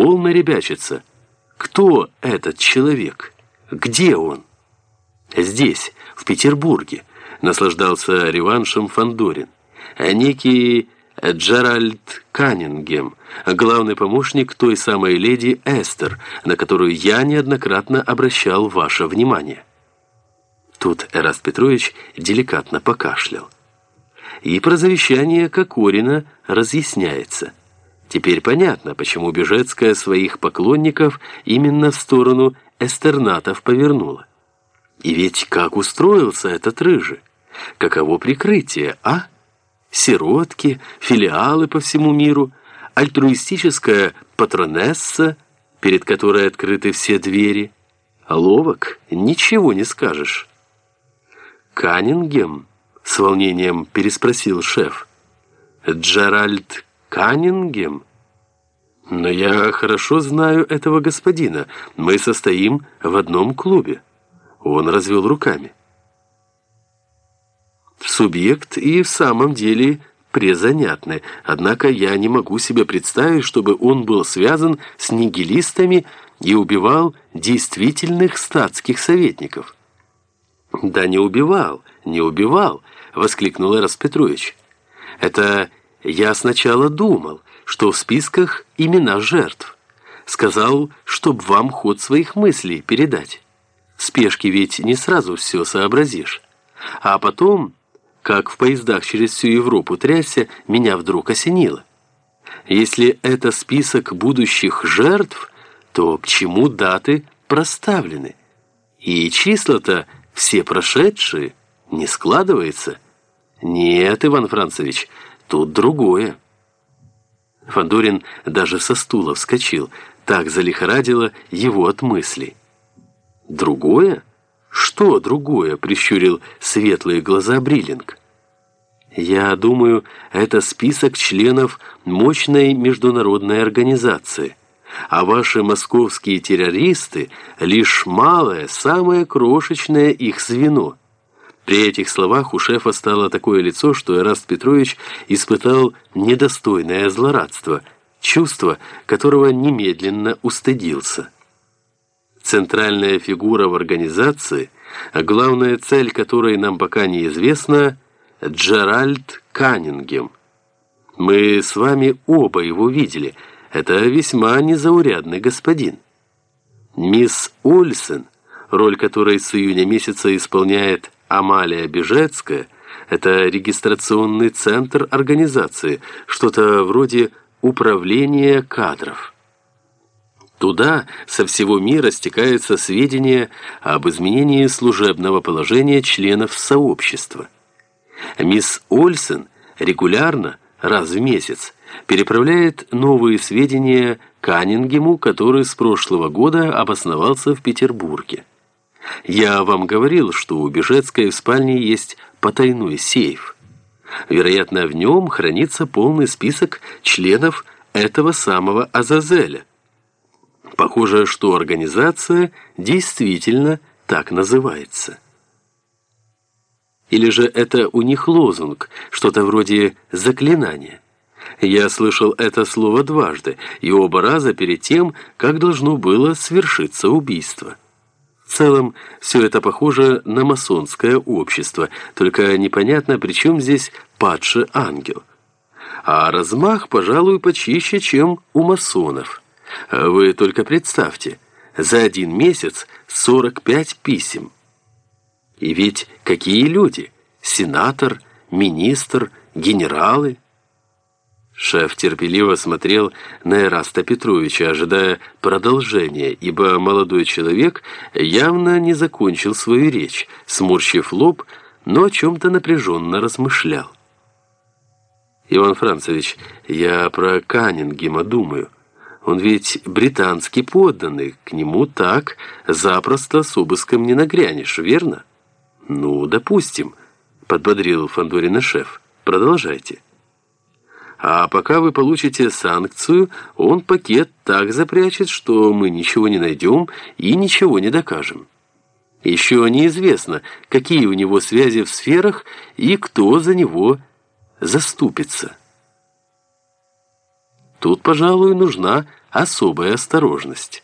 полно ребячится. Кто этот человек? Где он? Здесь, в Петербурге, наслаждался реваншем Фандорин. Некий Джеральд Каннингем, главный помощник той самой леди Эстер, на которую я неоднократно обращал ваше внимание. Тут Эраст Петрович деликатно покашлял. И про завещание Кокорина разъясняется. Теперь понятно, почему Бежецкая своих поклонников именно в сторону эстернатов повернула. И ведь как устроился этот рыжий? Каково прикрытие, а? Сиротки, филиалы по всему миру, альтруистическая патронесса, перед которой открыты все двери. Ловок, ничего не скажешь. «Каннингем?» — с волнением переспросил шеф. «Джеральд Каннингем?» «Но я хорошо знаю этого господина. Мы состоим в одном клубе». Он развел руками. Субъект и в самом деле презанятный, однако я не могу себе представить, чтобы он был связан с нигилистами и убивал действительных статских советников. «Да не убивал, не убивал!» — воскликнул Эрас Петрович. «Это я сначала думал, что в списках имена жертв. Сказал, чтоб вам ход своих мыслей передать. В спешке ведь не сразу все сообразишь. А потом, как в поездах через всю Европу трясся, меня вдруг осенило. Если это список будущих жертв, то к чему даты проставлены? И числа-то все прошедшие, не складывается? Нет, Иван Францевич, тут другое. Фандорин даже со стула вскочил, так залихорадило его от мыслей. «Другое? Что другое?» — прищурил светлые глаза Бриллинг. «Я думаю, это список членов мощной международной организации» а ваши московские террористы — лишь малое, самое крошечное их звено. При этих словах у шефа стало такое лицо, что Эраст Петрович испытал недостойное злорадство, чувство которого немедленно устыдился. Центральная фигура в организации, а главная цель которой нам пока неизвестна — Джеральд Каннингем. Мы с вами оба его видели — это весьма незаурядный господин. Мисс Ольсен, роль которой с июня месяца исполняет Амалия Бежецкая, это регистрационный центр организации, что-то вроде управления кадров. Туда со всего мира стекаются сведения об изменении служебного положения членов сообщества. Мисс Ольсен регулярно, раз в месяц, переправляет новые сведения Каннингему, который с прошлого года обосновался в Петербурге. Я вам говорил, что у Бежецкой в спальне есть потайной сейф. Вероятно, в нем хранится полный список членов этого самого Азазеля. Похоже, что организация действительно так называется. Или же это у них лозунг, что-то вроде заклинания. Я слышал это слово дважды, и оба раза перед тем, как должно было свершиться убийство. В целом, все это похоже на масонское общество, только непонятно, при чем здесь падший ангел. А размах, пожалуй, почище, чем у масонов. Вы только представьте, за один месяц 45 писем. И ведь какие люди? Сенатор, министр, генералы – Шеф терпеливо смотрел на Эраста Петровича, ожидая продолжения, ибо молодой человек явно не закончил свою речь, сморщив лоб, но о чем-то напряженно размышлял. «Иван Францевич, я про Каннингема думаю. Он ведь британский подданный, к нему так запросто с обыском не нагрянешь, верно?» «Ну, допустим», — подбодрил Фандорина шеф. «Продолжайте». А пока вы получите санкцию, он пакет так запрячет, что мы ничего не найдем и ничего не докажем. Еще неизвестно, какие у него связи в сферах и кто за него заступится. Тут, пожалуй, нужна особая осторожность.